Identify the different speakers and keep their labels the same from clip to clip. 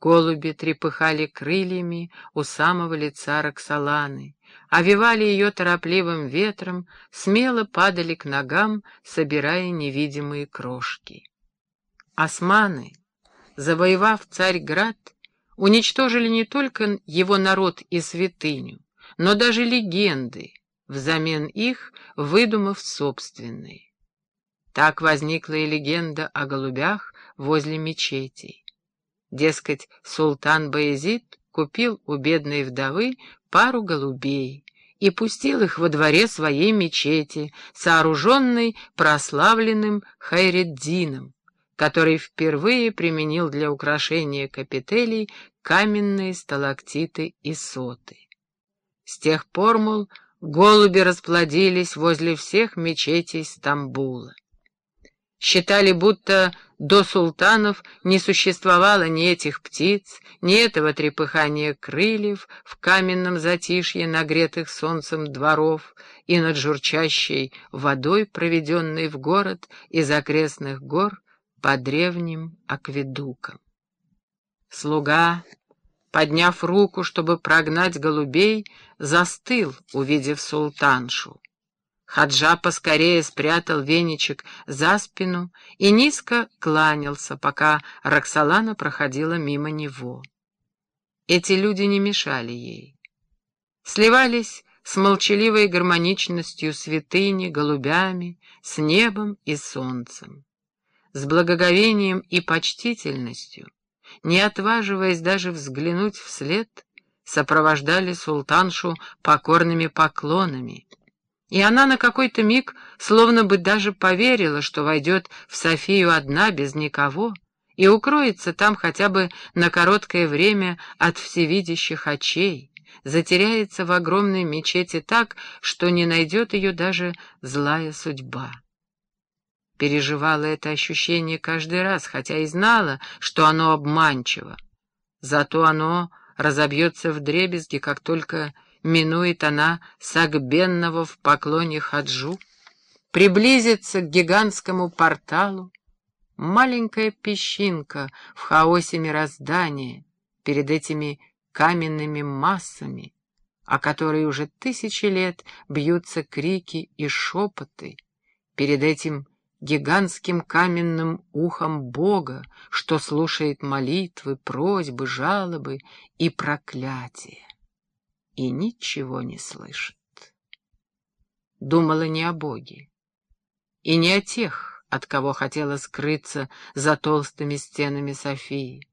Speaker 1: Голуби трепыхали крыльями у самого лица Роксоланы, овивали ее торопливым ветром, смело падали к ногам, собирая невидимые крошки. Османы, завоевав Царьград, уничтожили не только его народ и святыню, но даже легенды, взамен их выдумав собственные. Так возникла и легенда о голубях возле мечетей. Дескать, султан Баязид купил у бедной вдовы пару голубей и пустил их во дворе своей мечети, сооруженной прославленным Хайреддином, который впервые применил для украшения капителей каменные сталактиты и соты. С тех пор, мол, голуби расплодились возле всех мечетей Стамбула. Считали, будто до султанов не существовало ни этих птиц, ни этого трепыхания крыльев в каменном затишье нагретых солнцем дворов и над журчащей водой, проведенной в город из окрестных гор по древним акведукам. Слуга, подняв руку, чтобы прогнать голубей, застыл, увидев султаншу. Хаджа поскорее спрятал веничек за спину и низко кланялся, пока Роксолана проходила мимо него. Эти люди не мешали ей. Сливались с молчаливой гармоничностью святыни, голубями, с небом и солнцем. С благоговением и почтительностью, не отваживаясь даже взглянуть вслед, сопровождали султаншу покорными поклонами — и она на какой-то миг словно бы даже поверила, что войдет в Софию одна, без никого, и укроется там хотя бы на короткое время от всевидящих очей, затеряется в огромной мечети так, что не найдет ее даже злая судьба. Переживала это ощущение каждый раз, хотя и знала, что оно обманчиво. Зато оно разобьется в дребезги, как только минует она сагбенного в поклоне хаджу, приблизится к гигантскому порталу, маленькая песчинка в хаосе мироздания перед этими каменными массами, о которой уже тысячи лет бьются крики и шепоты, перед этим гигантским каменным ухом Бога, что слушает молитвы, просьбы, жалобы и проклятия и ничего не слышит. Думала не о Боге и не о тех, от кого хотела скрыться за толстыми стенами Софии.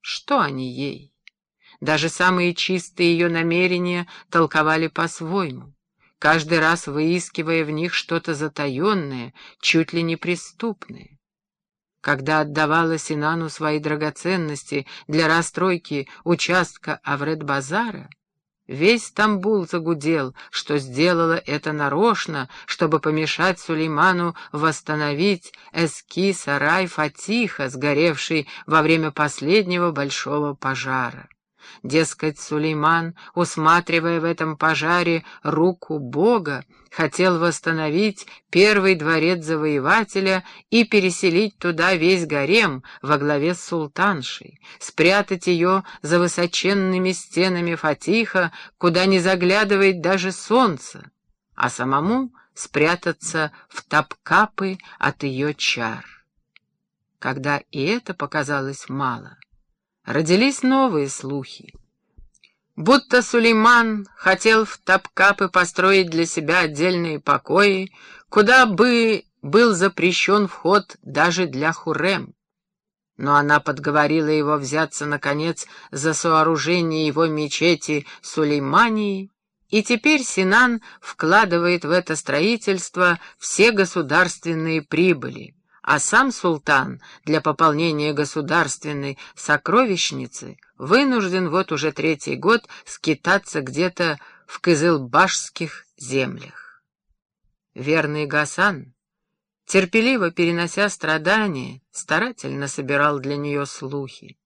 Speaker 1: Что они ей? Даже самые чистые ее намерения толковали по-своему, каждый раз выискивая в них что-то затаенное, чуть ли не преступное. Когда отдавала Синану свои драгоценности для расстройки участка Авред-Базара, Весь Стамбул загудел, что сделала это нарочно, чтобы помешать Сулейману восстановить эски-сарай Фатиха, сгоревший во время последнего большого пожара. Дескать, Сулейман, усматривая в этом пожаре руку Бога, хотел восстановить первый дворец завоевателя и переселить туда весь гарем во главе с султаншей, спрятать ее за высоченными стенами Фатиха, куда не заглядывает даже солнце, а самому спрятаться в топкапы от ее чар. Когда и это показалось мало — родились новые слухи. Будто Сулейман хотел в Тапкапы построить для себя отдельные покои, куда бы был запрещен вход даже для Хурем. Но она подговорила его взяться, наконец, за сооружение его мечети Сулеймании, и теперь Синан вкладывает в это строительство все государственные прибыли а сам султан для пополнения государственной сокровищницы вынужден вот уже третий год скитаться где-то в кызылбашских землях. Верный Гасан, терпеливо перенося страдания, старательно собирал для нее слухи.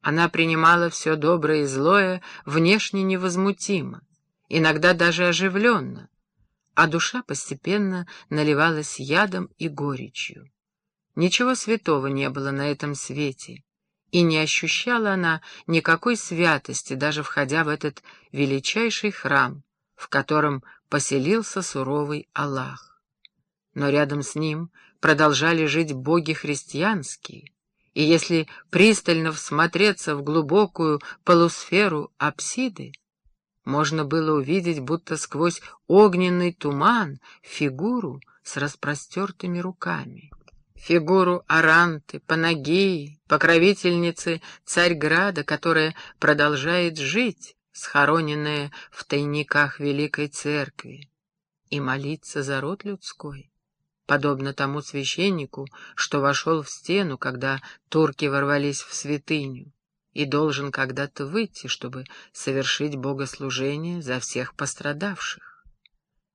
Speaker 1: Она принимала все доброе и злое внешне невозмутимо, иногда даже оживленно, а душа постепенно наливалась ядом и горечью. Ничего святого не было на этом свете, и не ощущала она никакой святости, даже входя в этот величайший храм, в котором поселился суровый Аллах. Но рядом с ним продолжали жить боги христианские, и если пристально всмотреться в глубокую полусферу апсиды, можно было увидеть, будто сквозь огненный туман, фигуру с распростертыми руками. Фигуру Аранты, Панагии, покровительницы Царьграда, которая продолжает жить, схороненная в тайниках Великой Церкви, и молиться за род людской подобно тому священнику, что вошел в стену, когда турки ворвались в святыню, и должен когда-то выйти, чтобы совершить богослужение за всех пострадавших.